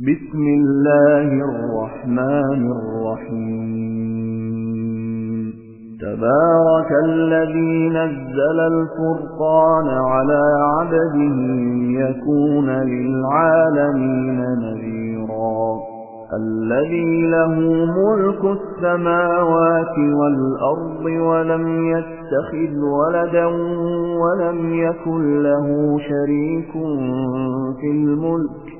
بسم الله الرحمن الرحيم. تبارك الذي نزل الفرقان على عبده يكون للعالمين نذيرا. الذي له ملك السماوات والأرض ولم يتخذ ولدا ولم يكن له شريك في الملك.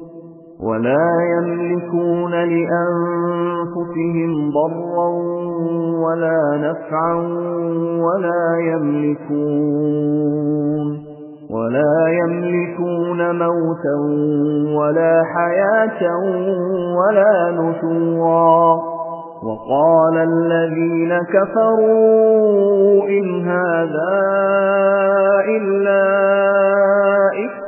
ولا يملكون لأنفسهم ضرا ولا نفعا ولا يملكون ولا يملكون موتا ولا حياة ولا نشورا وقال الذين كفروا إن هذا إلا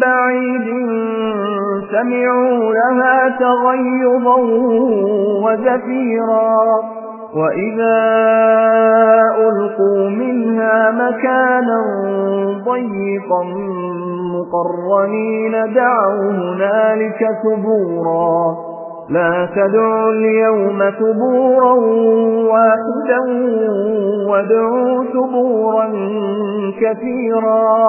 بعيد سمعوا لها تغيظا وزفيرا وإذا ألقوا منها مكانا ضيقا مقرنين دعوا هنالك ثبورا لا تدعوا اليوم ثبورا واحدا وادعوا ثبورا كثيرا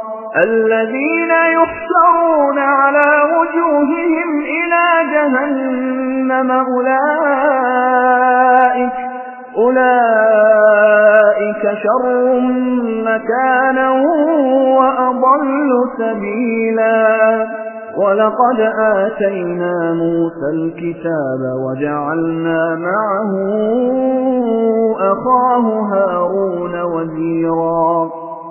الذين يحشرون على وجوههم إلى جهنم أولئك أولئك شر مكانا وأضل سبيلا. ولقد آتينا موسى الكتاب وجعلنا معه أخاه هارون وزيرا.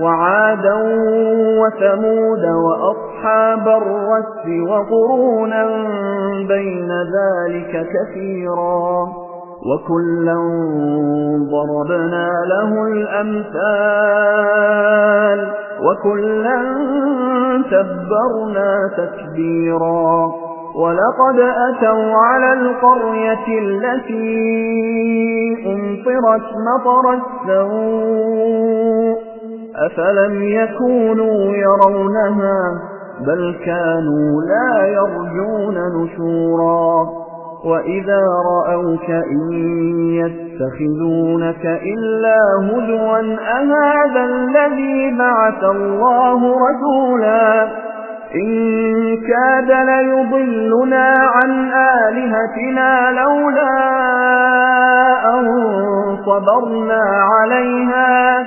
وعادا وثمود وأصحاب الرس وقرونا بين ذلك كثيرا وكلا ضربنا له الأمثال وكلا تبرنا تكبيرا ولقد أتوا على القرية التي أمطرت مطر السوء أفلم يكونوا يرونها بل كانوا لا يرجون نشورا وإذا رأوك إن يتخذونك إلا هدوا أهذا الذي بعث الله رسولا إن كاد ليضلنا عن آلهتنا لولا أن صبرنا عليها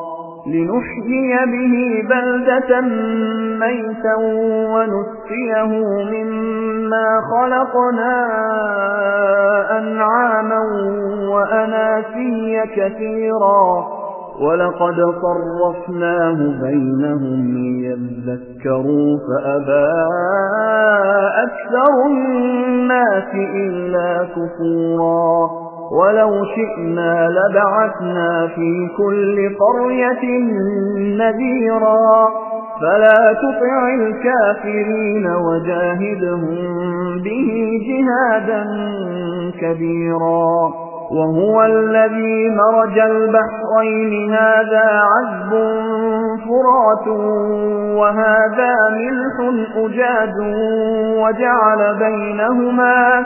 لنحيي به بلدة ميتا ونسقيه مما خلقنا أنعاما وأناسيا كثيرا ولقد صرفناه بينهم ليذكروا فأبى أكثر الناس إلا كفورا ولو شئنا لبعثنا في كل قرية نذيرا. فلا تطع الكافرين وجاهدهم به جهادا كبيرا. وهو الذي مرج البحرين. هذا عذب فرات وهذا ملح أجاد وجعل بينهما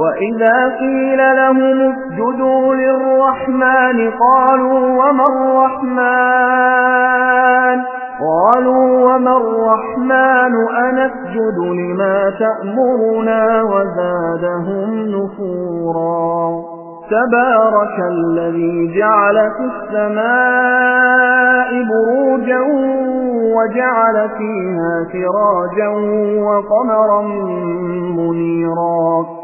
وإذا قيل لهم اسجدوا للرحمن قالوا وما الرحمن قالوا وما الرحمن أنسجد لما تأمرنا وزادهم نفورا تبارك الذي جعل في السماء بروجا وجعل فيها سراجا وقمرا منيرا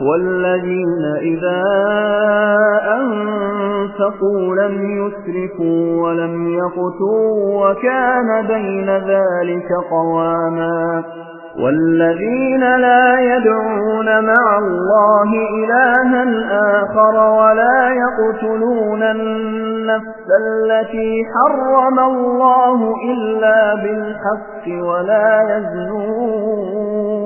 والذين إذا أنفقوا لم يسرفوا ولم يقتوا وكان بين ذلك قواما والذين لا يدعون مع الله إلها آخر ولا يقتلون النفس التي حرم الله إلا بالحق ولا يزنون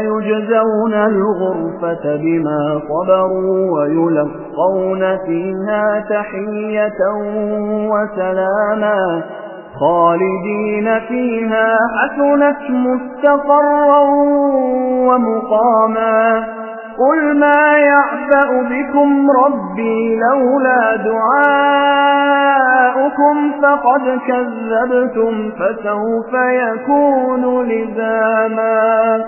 يجزون الغرفة بما صبروا ويلقون فيها تحية وسلاما خالدين فيها حسنت مستقرا ومقاما قل ما يعبأ بكم ربي لولا دعاؤكم فقد كذبتم فسوف يكون لزاما